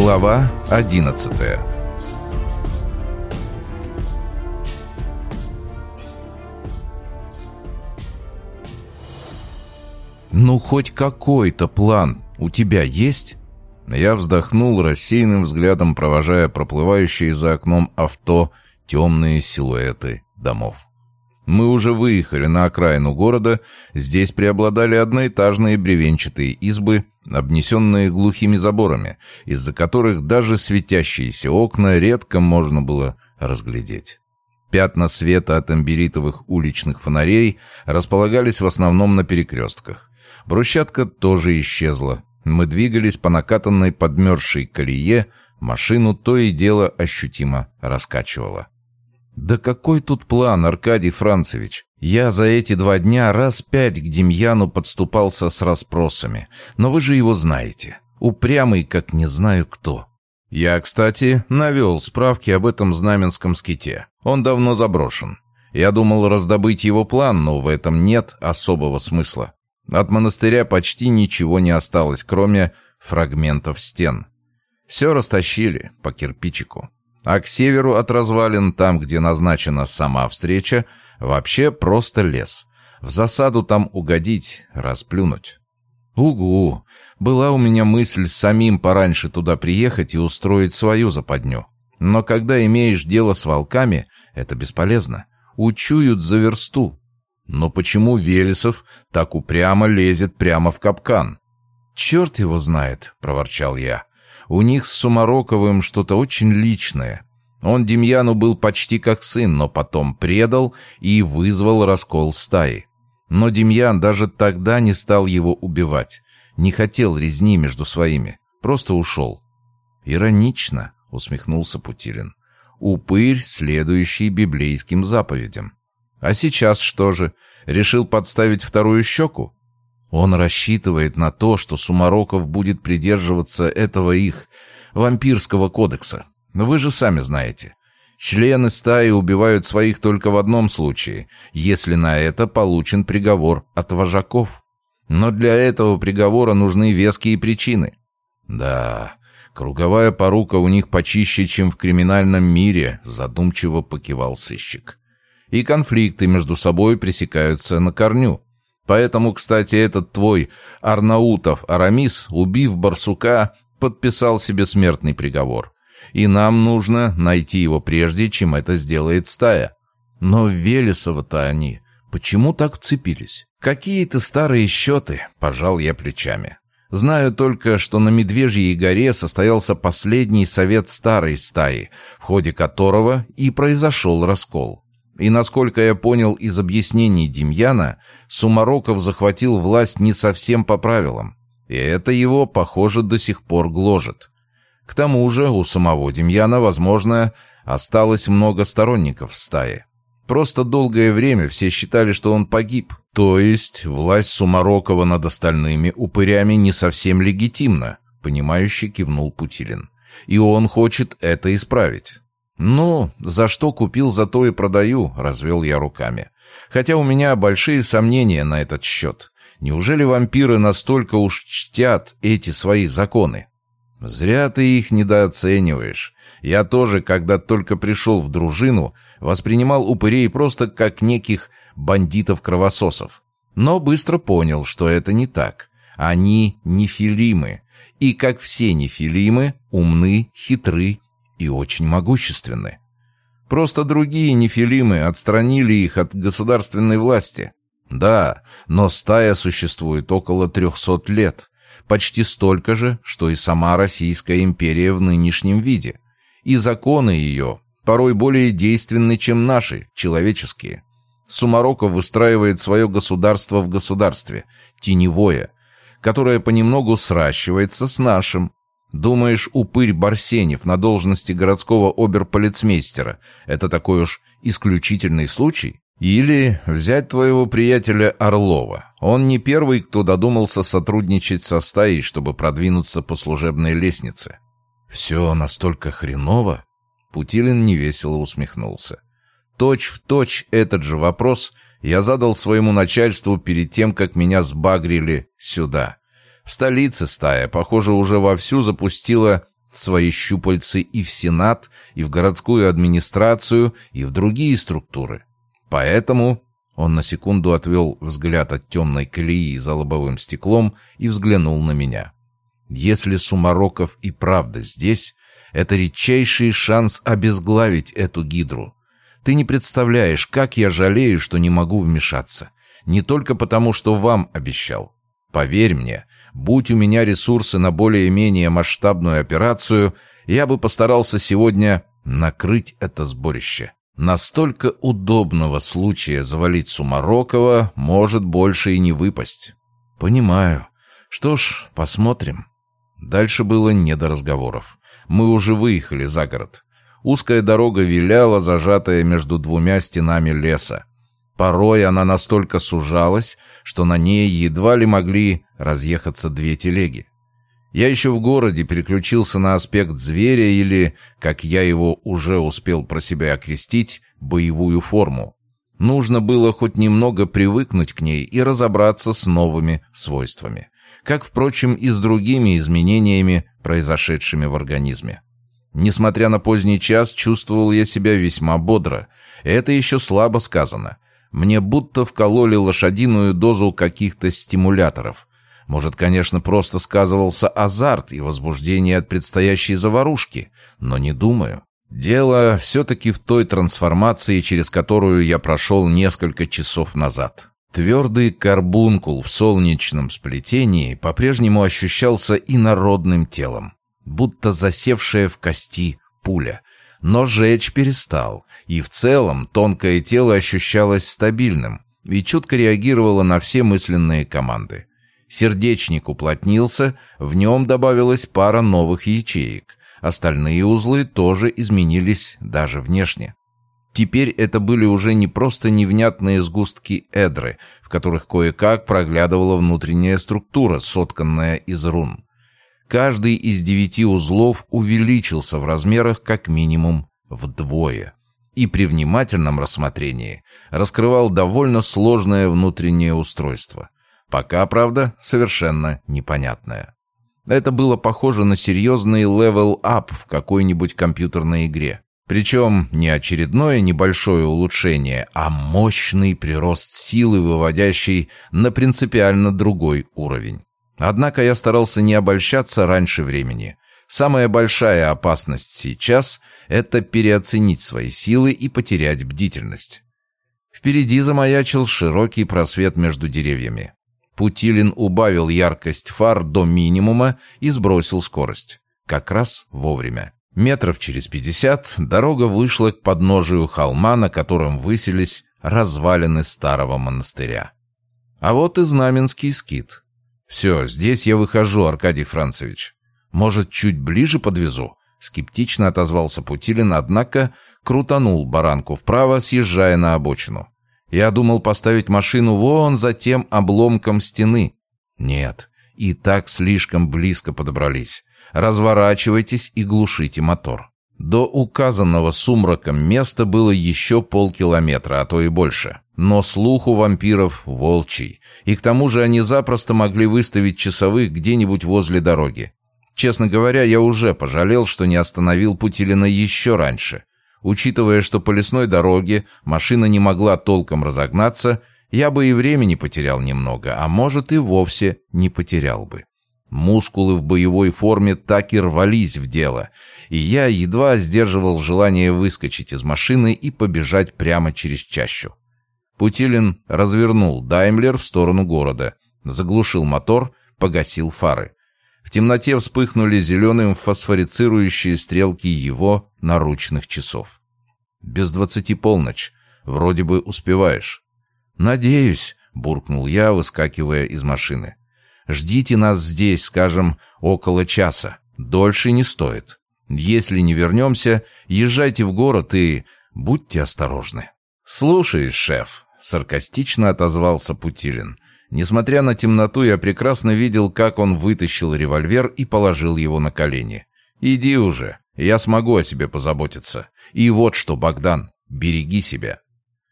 Глава одиннадцатая «Ну, хоть какой-то план у тебя есть?» Я вздохнул рассеянным взглядом, провожая проплывающие за окном авто темные силуэты домов. Мы уже выехали на окраину города, здесь преобладали одноэтажные бревенчатые избы, обнесенные глухими заборами, из-за которых даже светящиеся окна редко можно было разглядеть. Пятна света от амберитовых уличных фонарей располагались в основном на перекрестках. Брусчатка тоже исчезла. Мы двигались по накатанной подмерзшей колее, машину то и дело ощутимо раскачивало. «Да какой тут план, Аркадий Францевич? Я за эти два дня раз пять к Демьяну подступался с расспросами, но вы же его знаете. Упрямый, как не знаю кто». Я, кстати, навел справки об этом знаменском ските. Он давно заброшен. Я думал раздобыть его план, но в этом нет особого смысла. От монастыря почти ничего не осталось, кроме фрагментов стен. Все растащили по кирпичику. А к северу от развалин, там, где назначена сама встреча, вообще просто лес. В засаду там угодить, расплюнуть. Угу! Была у меня мысль самим пораньше туда приехать и устроить свою западню. Но когда имеешь дело с волками, это бесполезно. Учуют за версту. Но почему Велесов так упрямо лезет прямо в капкан? «Черт его знает», — проворчал я. «У них с Сумароковым что-то очень личное. Он Демьяну был почти как сын, но потом предал и вызвал раскол стаи. Но Демьян даже тогда не стал его убивать. Не хотел резни между своими. Просто ушел». «Иронично», — усмехнулся Путилин. «Упырь, следующий библейским заповедям». А сейчас что же? Решил подставить вторую щеку? Он рассчитывает на то, что Сумароков будет придерживаться этого их вампирского кодекса. Но вы же сами знаете. Члены стаи убивают своих только в одном случае, если на это получен приговор от вожаков. Но для этого приговора нужны веские причины. Да, круговая порука у них почище, чем в криминальном мире, задумчиво покивал сыщик и конфликты между собой пресекаются на корню. Поэтому, кстати, этот твой Арнаутов Арамис, убив барсука, подписал себе смертный приговор. И нам нужно найти его прежде, чем это сделает стая. Но Велесова-то они почему так вцепились? Какие-то старые счеты, пожал я плечами. Знаю только, что на Медвежьей горе состоялся последний совет старой стаи, в ходе которого и произошел раскол. И насколько я понял из объяснений Демьяна, Сумароков захватил власть не совсем по правилам. И это его, похоже, до сих пор гложет. К тому же у самого Демьяна, возможно, осталось много сторонников в стае. Просто долгое время все считали, что он погиб. То есть власть Сумарокова над остальными упырями не совсем легитимна, понимающе кивнул Путилин. И он хочет это исправить. «Ну, за что купил, за то и продаю», — развел я руками. «Хотя у меня большие сомнения на этот счет. Неужели вампиры настолько уж чтят эти свои законы?» «Зря ты их недооцениваешь. Я тоже, когда только пришел в дружину, воспринимал упырей просто как неких бандитов-кровососов. Но быстро понял, что это не так. Они нефилимы. И, как все нефилимы, умны, хитры и очень могущественны. Просто другие нефилимы отстранили их от государственной власти. Да, но стая существует около трехсот лет. Почти столько же, что и сама Российская империя в нынешнем виде. И законы ее порой более действенны, чем наши, человеческие. Сумароков выстраивает свое государство в государстве, теневое, которое понемногу сращивается с нашим, Думаешь, упырь Барсенев на должности городского оберполицмейстера — это такой уж исключительный случай? Или взять твоего приятеля Орлова. Он не первый, кто додумался сотрудничать со стаей, чтобы продвинуться по служебной лестнице. Все настолько хреново? Путилин невесело усмехнулся. Точь в точь этот же вопрос я задал своему начальству перед тем, как меня сбагрили сюда. В столице стая, похоже, уже вовсю запустила свои щупальцы и в Сенат, и в городскую администрацию, и в другие структуры. Поэтому он на секунду отвел взгляд от темной колеи за лобовым стеклом и взглянул на меня. Если Сумароков и правда здесь, это редчайший шанс обезглавить эту гидру. Ты не представляешь, как я жалею, что не могу вмешаться. Не только потому, что вам обещал. Поверь мне, будь у меня ресурсы на более-менее масштабную операцию, я бы постарался сегодня накрыть это сборище. Настолько удобного случая завалить Сумарокова может больше и не выпасть. Понимаю. Что ж, посмотрим. Дальше было не до разговоров. Мы уже выехали за город. Узкая дорога виляла, зажатая между двумя стенами леса. Порой она настолько сужалась, что на ней едва ли могли разъехаться две телеги. Я еще в городе переключился на аспект зверя или, как я его уже успел про себя окрестить, боевую форму. Нужно было хоть немного привыкнуть к ней и разобраться с новыми свойствами. Как, впрочем, и с другими изменениями, произошедшими в организме. Несмотря на поздний час, чувствовал я себя весьма бодро. Это еще слабо сказано. Мне будто вкололи лошадиную дозу каких-то стимуляторов. Может, конечно, просто сказывался азарт и возбуждение от предстоящей заварушки, но не думаю. Дело все-таки в той трансформации, через которую я прошел несколько часов назад. Твердый карбункул в солнечном сплетении по-прежнему ощущался инородным телом, будто засевшая в кости пуля. Но жечь перестал, и в целом тонкое тело ощущалось стабильным и чутко реагировало на все мысленные команды. Сердечник уплотнился, в нем добавилась пара новых ячеек. Остальные узлы тоже изменились даже внешне. Теперь это были уже не просто невнятные сгустки эдры, в которых кое-как проглядывала внутренняя структура, сотканная из рун. Каждый из девяти узлов увеличился в размерах как минимум вдвое и при внимательном рассмотрении раскрывал довольно сложное внутреннее устройство. Пока, правда, совершенно непонятное. Это было похоже на серьезный level-up в какой-нибудь компьютерной игре. Причем не очередное небольшое улучшение, а мощный прирост силы, выводящий на принципиально другой уровень. Однако я старался не обольщаться раньше времени. Самая большая опасность сейчас — это переоценить свои силы и потерять бдительность. Впереди замаячил широкий просвет между деревьями. Путилин убавил яркость фар до минимума и сбросил скорость. Как раз вовремя. Метров через пятьдесят дорога вышла к подножию холма, на котором высились развалины старого монастыря. А вот и знаменский скит. «Все, здесь я выхожу, Аркадий Францевич. Может, чуть ближе подвезу?» Скептично отозвался Путилин, однако крутанул баранку вправо, съезжая на обочину. «Я думал поставить машину вон за тем обломком стены». «Нет, и так слишком близко подобрались разворачивайтесь и глушите мотор. До указанного сумраком места было еще полкилометра, а то и больше. Но слух у вампиров волчий, и к тому же они запросто могли выставить часовых где-нибудь возле дороги. Честно говоря, я уже пожалел, что не остановил Путилина еще раньше. Учитывая, что по лесной дороге машина не могла толком разогнаться, я бы и времени потерял немного, а может и вовсе не потерял бы. Мускулы в боевой форме так и рвались в дело, и я едва сдерживал желание выскочить из машины и побежать прямо через чащу. Путилин развернул Даймлер в сторону города, заглушил мотор, погасил фары. В темноте вспыхнули зеленым фосфорицирующие стрелки его наручных часов. «Без двадцати полночь. Вроде бы успеваешь». «Надеюсь», — буркнул я, выскакивая из машины. Ждите нас здесь, скажем, около часа. Дольше не стоит. Если не вернемся, езжайте в город и будьте осторожны». «Слушай, шеф», — саркастично отозвался Путилин. Несмотря на темноту, я прекрасно видел, как он вытащил револьвер и положил его на колени. «Иди уже, я смогу о себе позаботиться. И вот что, Богдан, береги себя».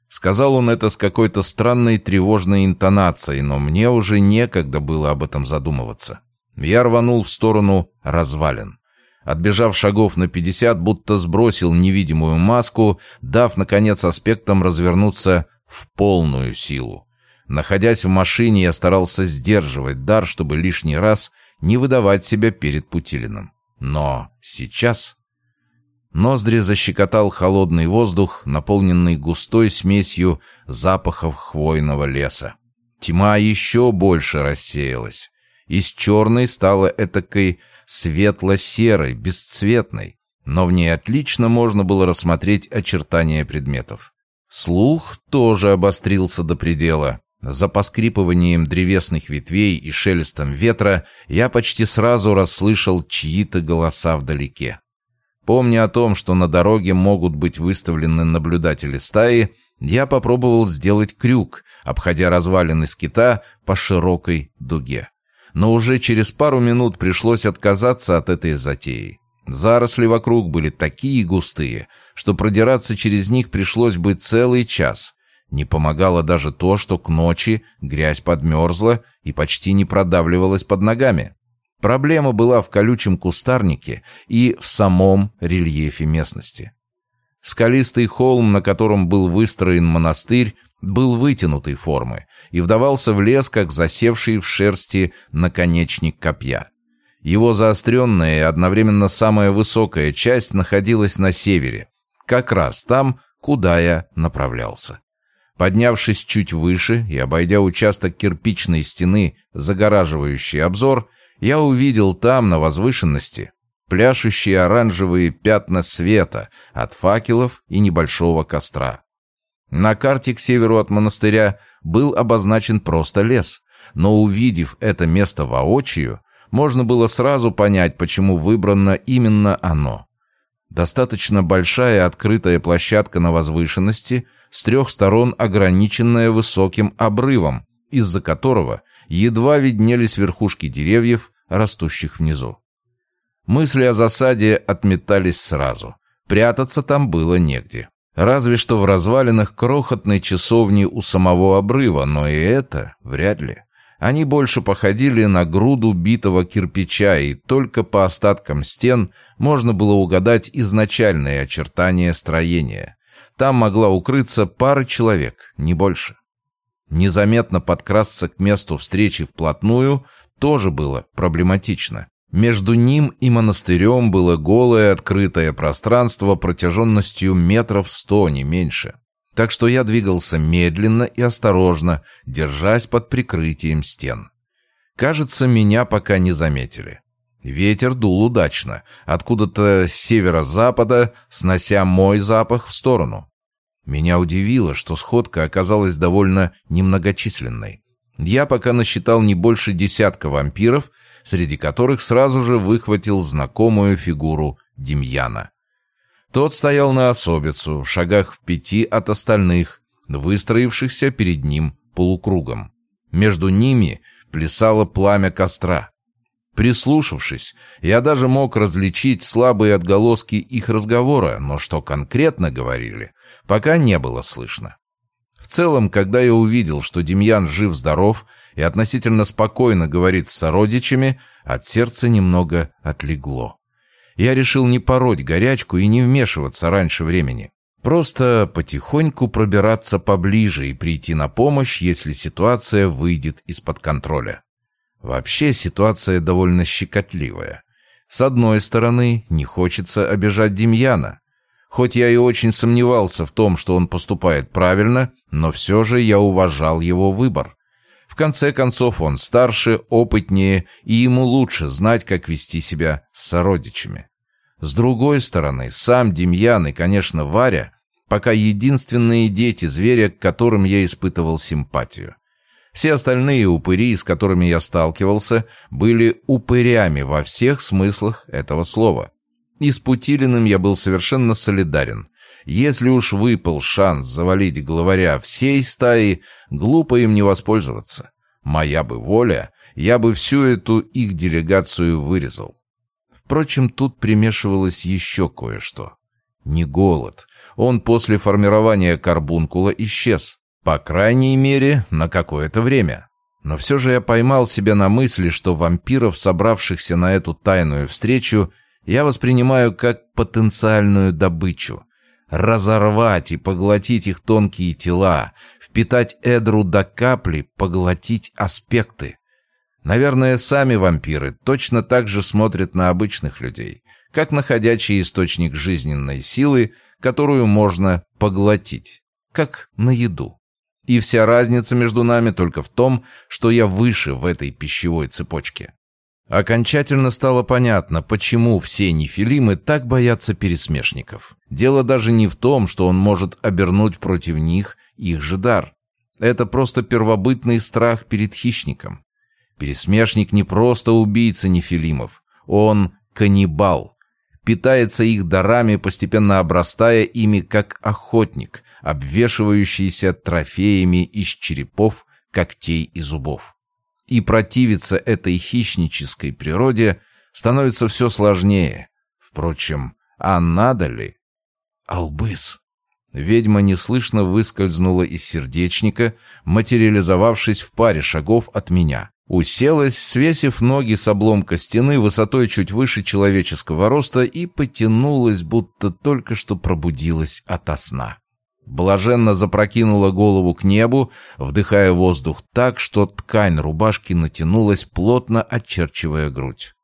Сказал он это с какой-то странной тревожной интонацией, но мне уже некогда было об этом задумываться. Я рванул в сторону развалин. Отбежав шагов на пятьдесят, будто сбросил невидимую маску, дав, наконец, аспектам развернуться в полную силу. Находясь в машине, я старался сдерживать дар, чтобы лишний раз не выдавать себя перед Путилиным. Но сейчас... Ноздри защекотал холодный воздух, наполненный густой смесью запахов хвойного леса. Тьма еще больше рассеялась. Из черной стала этакой светло-серой, бесцветной, но в ней отлично можно было рассмотреть очертания предметов. Слух тоже обострился до предела. За поскрипыванием древесных ветвей и шелестом ветра я почти сразу расслышал чьи-то голоса вдалеке. Помня о том, что на дороге могут быть выставлены наблюдатели стаи, я попробовал сделать крюк, обходя развалины скита по широкой дуге. Но уже через пару минут пришлось отказаться от этой затеи. Заросли вокруг были такие густые, что продираться через них пришлось бы целый час, не помогало даже то, что к ночи грязь подмерзла и почти не продавливалась под ногами. Проблема была в колючем кустарнике и в самом рельефе местности. Скалистый холм, на котором был выстроен монастырь, был вытянутой формы и вдавался в лес, как засевший в шерсти наконечник копья. Его заостренная и одновременно самая высокая часть находилась на севере, как раз там, куда я направлялся. Поднявшись чуть выше и обойдя участок кирпичной стены, загораживающий обзор, я увидел там, на возвышенности, пляшущие оранжевые пятна света от факелов и небольшого костра. На карте к северу от монастыря был обозначен просто лес, но увидев это место воочию, можно было сразу понять, почему выбрано именно оно. Достаточно большая открытая площадка на возвышенности – с трех сторон ограниченная высоким обрывом, из-за которого едва виднелись верхушки деревьев, растущих внизу. Мысли о засаде отметались сразу. Прятаться там было негде. Разве что в развалинах крохотной часовни у самого обрыва, но и это вряд ли. Они больше походили на груду битого кирпича, и только по остаткам стен можно было угадать изначальные очертания строения. Там могла укрыться пара человек, не больше. Незаметно подкрасться к месту встречи вплотную тоже было проблематично. Между ним и монастырем было голое открытое пространство протяженностью метров сто, не меньше. Так что я двигался медленно и осторожно, держась под прикрытием стен. Кажется, меня пока не заметили. Ветер дул удачно, откуда-то с северо-запада, снося мой запах в сторону. Меня удивило, что сходка оказалась довольно немногочисленной. Я пока насчитал не больше десятка вампиров, среди которых сразу же выхватил знакомую фигуру Демьяна. Тот стоял на особицу, в шагах в пяти от остальных, выстроившихся перед ним полукругом. Между ними плясало пламя костра. Прислушавшись, я даже мог различить слабые отголоски их разговора, но что конкретно говорили, пока не было слышно. В целом, когда я увидел, что Демьян жив-здоров и относительно спокойно говорит с сородичами, от сердца немного отлегло. Я решил не пороть горячку и не вмешиваться раньше времени. Просто потихоньку пробираться поближе и прийти на помощь, если ситуация выйдет из-под контроля. Вообще ситуация довольно щекотливая. С одной стороны, не хочется обижать Демьяна. Хоть я и очень сомневался в том, что он поступает правильно, но все же я уважал его выбор. В конце концов, он старше, опытнее, и ему лучше знать, как вести себя с сородичами. С другой стороны, сам Демьян и, конечно, Варя пока единственные дети зверя, к которым я испытывал симпатию. Все остальные упыри, с которыми я сталкивался, были упырями во всех смыслах этого слова. И с Путилиным я был совершенно солидарен. Если уж выпал шанс завалить главаря всей стаи, глупо им не воспользоваться. Моя бы воля, я бы всю эту их делегацию вырезал. Впрочем, тут примешивалось еще кое-что. Не голод. Он после формирования карбункула исчез. По крайней мере, на какое-то время. Но все же я поймал себя на мысли, что вампиров, собравшихся на эту тайную встречу, я воспринимаю как потенциальную добычу. Разорвать и поглотить их тонкие тела, впитать эдру до капли, поглотить аспекты. Наверное, сами вампиры точно так же смотрят на обычных людей, как на ходячий источник жизненной силы, которую можно поглотить, как на еду. И вся разница между нами только в том, что я выше в этой пищевой цепочке. Окончательно стало понятно, почему все нефилимы так боятся пересмешников. Дело даже не в том, что он может обернуть против них их же дар. Это просто первобытный страх перед хищником. Пересмешник не просто убийца нефилимов, он каннибал. Питается их дарами, постепенно обрастая ими как охотник, обвешивающийся трофеями из черепов, когтей и зубов. И противиться этой хищнической природе становится все сложнее. Впрочем, а надо ли? Албыс. Ведьма неслышно выскользнула из сердечника, материализовавшись в паре шагов от меня. Уселась, свесив ноги с обломка стены высотой чуть выше человеческого роста и потянулась, будто только что пробудилась ото сна. Блаженно запрокинула голову к небу, вдыхая воздух так, что ткань рубашки натянулась, плотно очерчивая грудь.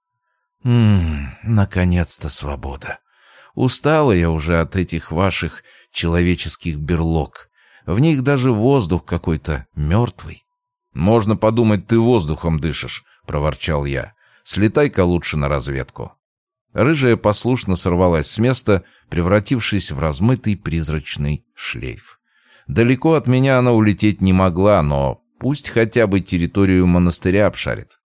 «Ммм, наконец-то свобода. Устала я уже от этих ваших человеческих берлог. В них даже воздух какой-то мертвый». «Можно подумать, ты воздухом дышишь», — проворчал я. «Слетай-ка лучше на разведку». Рыжая послушно сорвалась с места, превратившись в размытый призрачный шлейф. Далеко от меня она улететь не могла, но пусть хотя бы территорию монастыря обшарит.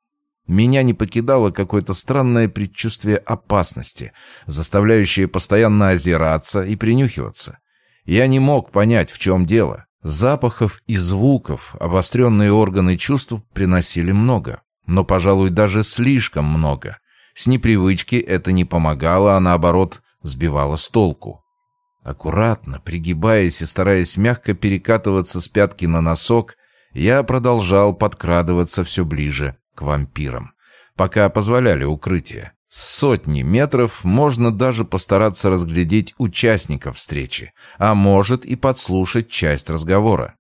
Меня не покидало какое-то странное предчувствие опасности, заставляющее постоянно озираться и принюхиваться. Я не мог понять, в чем дело. Запахов и звуков обостренные органы чувств приносили много, но, пожалуй, даже слишком много. С непривычки это не помогало, а наоборот сбивало с толку. Аккуратно, пригибаясь и стараясь мягко перекатываться с пятки на носок, я продолжал подкрадываться все ближе к вампирам, пока позволяли укрытие. С сотни метров можно даже постараться разглядеть участников встречи, а может и подслушать часть разговора.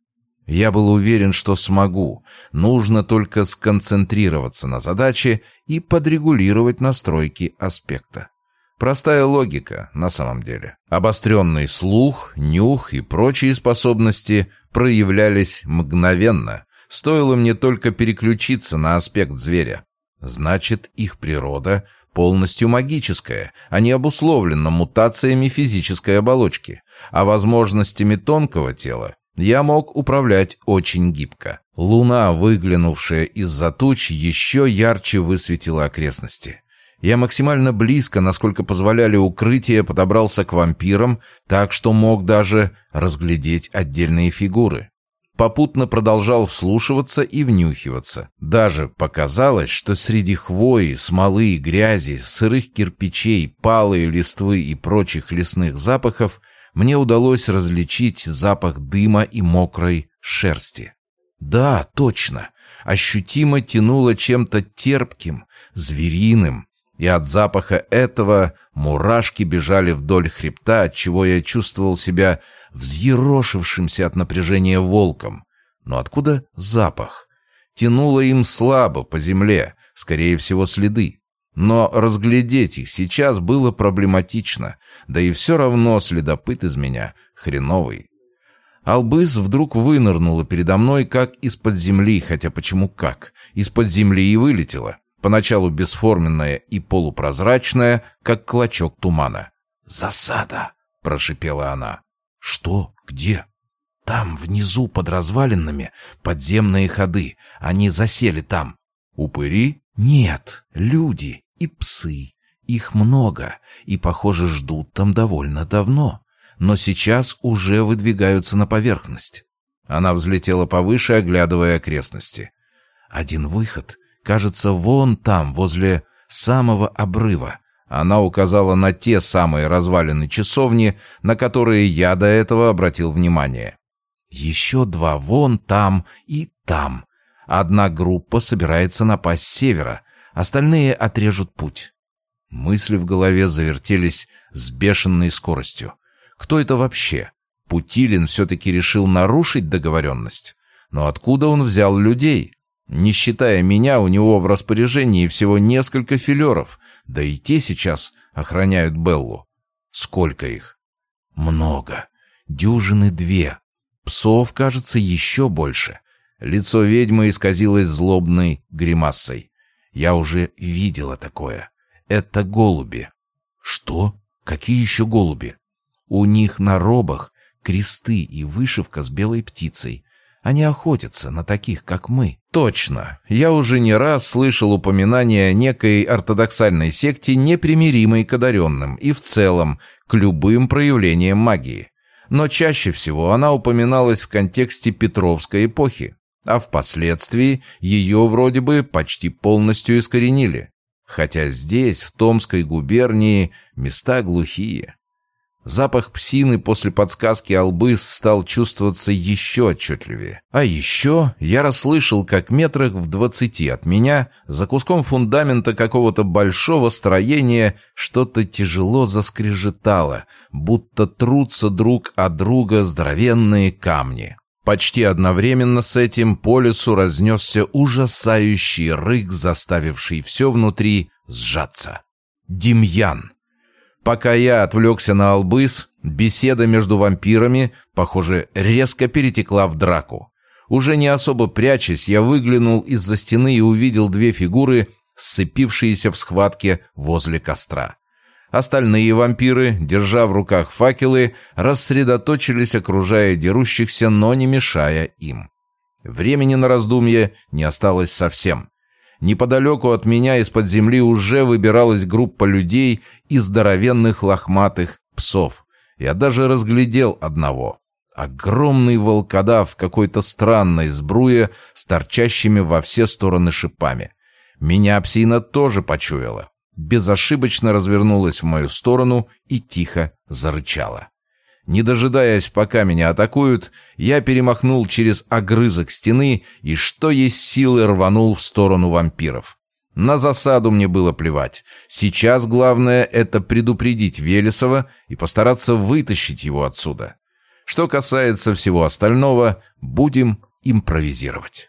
Я был уверен, что смогу. Нужно только сконцентрироваться на задаче и подрегулировать настройки аспекта. Простая логика, на самом деле. Обостренный слух, нюх и прочие способности проявлялись мгновенно. Стоило мне только переключиться на аспект зверя. Значит, их природа полностью магическая, а не обусловлена мутациями физической оболочки, а возможностями тонкого тела я мог управлять очень гибко. Луна, выглянувшая из-за туч, еще ярче высветила окрестности. Я максимально близко, насколько позволяли укрытия, подобрался к вампирам, так что мог даже разглядеть отдельные фигуры. Попутно продолжал вслушиваться и внюхиваться. Даже показалось, что среди хвои, смолы, грязи, сырых кирпичей, палой листвы и прочих лесных запахов мне удалось различить запах дыма и мокрой шерсти. Да, точно, ощутимо тянуло чем-то терпким, звериным, и от запаха этого мурашки бежали вдоль хребта, отчего я чувствовал себя взъерошившимся от напряжения волком. Но откуда запах? Тянуло им слабо по земле, скорее всего, следы. Но разглядеть их сейчас было проблематично, да и все равно следопыт из меня хреновый. Албыз вдруг вынырнула передо мной, как из-под земли, хотя почему как? Из-под земли и вылетела. Поначалу бесформенная и полупрозрачная, как клочок тумана. «Засада!» — прошипела она. «Что? Где?» «Там, внизу, под развалинами, подземные ходы. Они засели там». «Упыри?» «Нет, люди и псы. Их много, и, похоже, ждут там довольно давно. Но сейчас уже выдвигаются на поверхность. Она взлетела повыше, оглядывая окрестности. Один выход, кажется, вон там, возле самого обрыва. Она указала на те самые развалины часовни, на которые я до этого обратил внимание. Еще два вон там и там. Одна группа собирается напасть с севера, Остальные отрежут путь. Мысли в голове завертелись с бешеной скоростью. Кто это вообще? Путилин все-таки решил нарушить договоренность? Но откуда он взял людей? Не считая меня, у него в распоряжении всего несколько филеров, да и те сейчас охраняют Беллу. Сколько их? Много. Дюжины две. Псов, кажется, еще больше. Лицо ведьмы исказилось злобной гримасой. Я уже видела такое. Это голуби. Что? Какие еще голуби? У них на робах кресты и вышивка с белой птицей. Они охотятся на таких, как мы. Точно. Я уже не раз слышал упоминания о некой ортодоксальной секте, непримиримой к одаренным и в целом к любым проявлениям магии. Но чаще всего она упоминалась в контексте Петровской эпохи, а впоследствии ее вроде бы почти полностью искоренили. Хотя здесь, в Томской губернии, места глухие. Запах псины после подсказки Албыс стал чувствоваться еще отчетливее. А еще я расслышал, как метрах в двадцати от меня, за куском фундамента какого-то большого строения, что-то тяжело заскрежетало, будто трутся друг от друга здоровенные камни. Почти одновременно с этим по лесу разнесся ужасающий рык, заставивший все внутри сжаться. Демьян. Пока я отвлекся на Албыс, беседа между вампирами, похоже, резко перетекла в драку. Уже не особо прячась, я выглянул из-за стены и увидел две фигуры, сцепившиеся в схватке возле костра. Остальные вампиры, держа в руках факелы, рассредоточились, окружая дерущихся, но не мешая им. Времени на раздумье не осталось совсем. Неподалеку от меня из-под земли уже выбиралась группа людей и здоровенных лохматых псов. Я даже разглядел одного. Огромный волкодав какой-то странной сбруе с торчащими во все стороны шипами. Меня псина тоже почуяла безошибочно развернулась в мою сторону и тихо зарычала. Не дожидаясь, пока меня атакуют, я перемахнул через огрызок стены и, что есть силы, рванул в сторону вампиров. На засаду мне было плевать. Сейчас главное — это предупредить Велесова и постараться вытащить его отсюда. Что касается всего остального, будем импровизировать.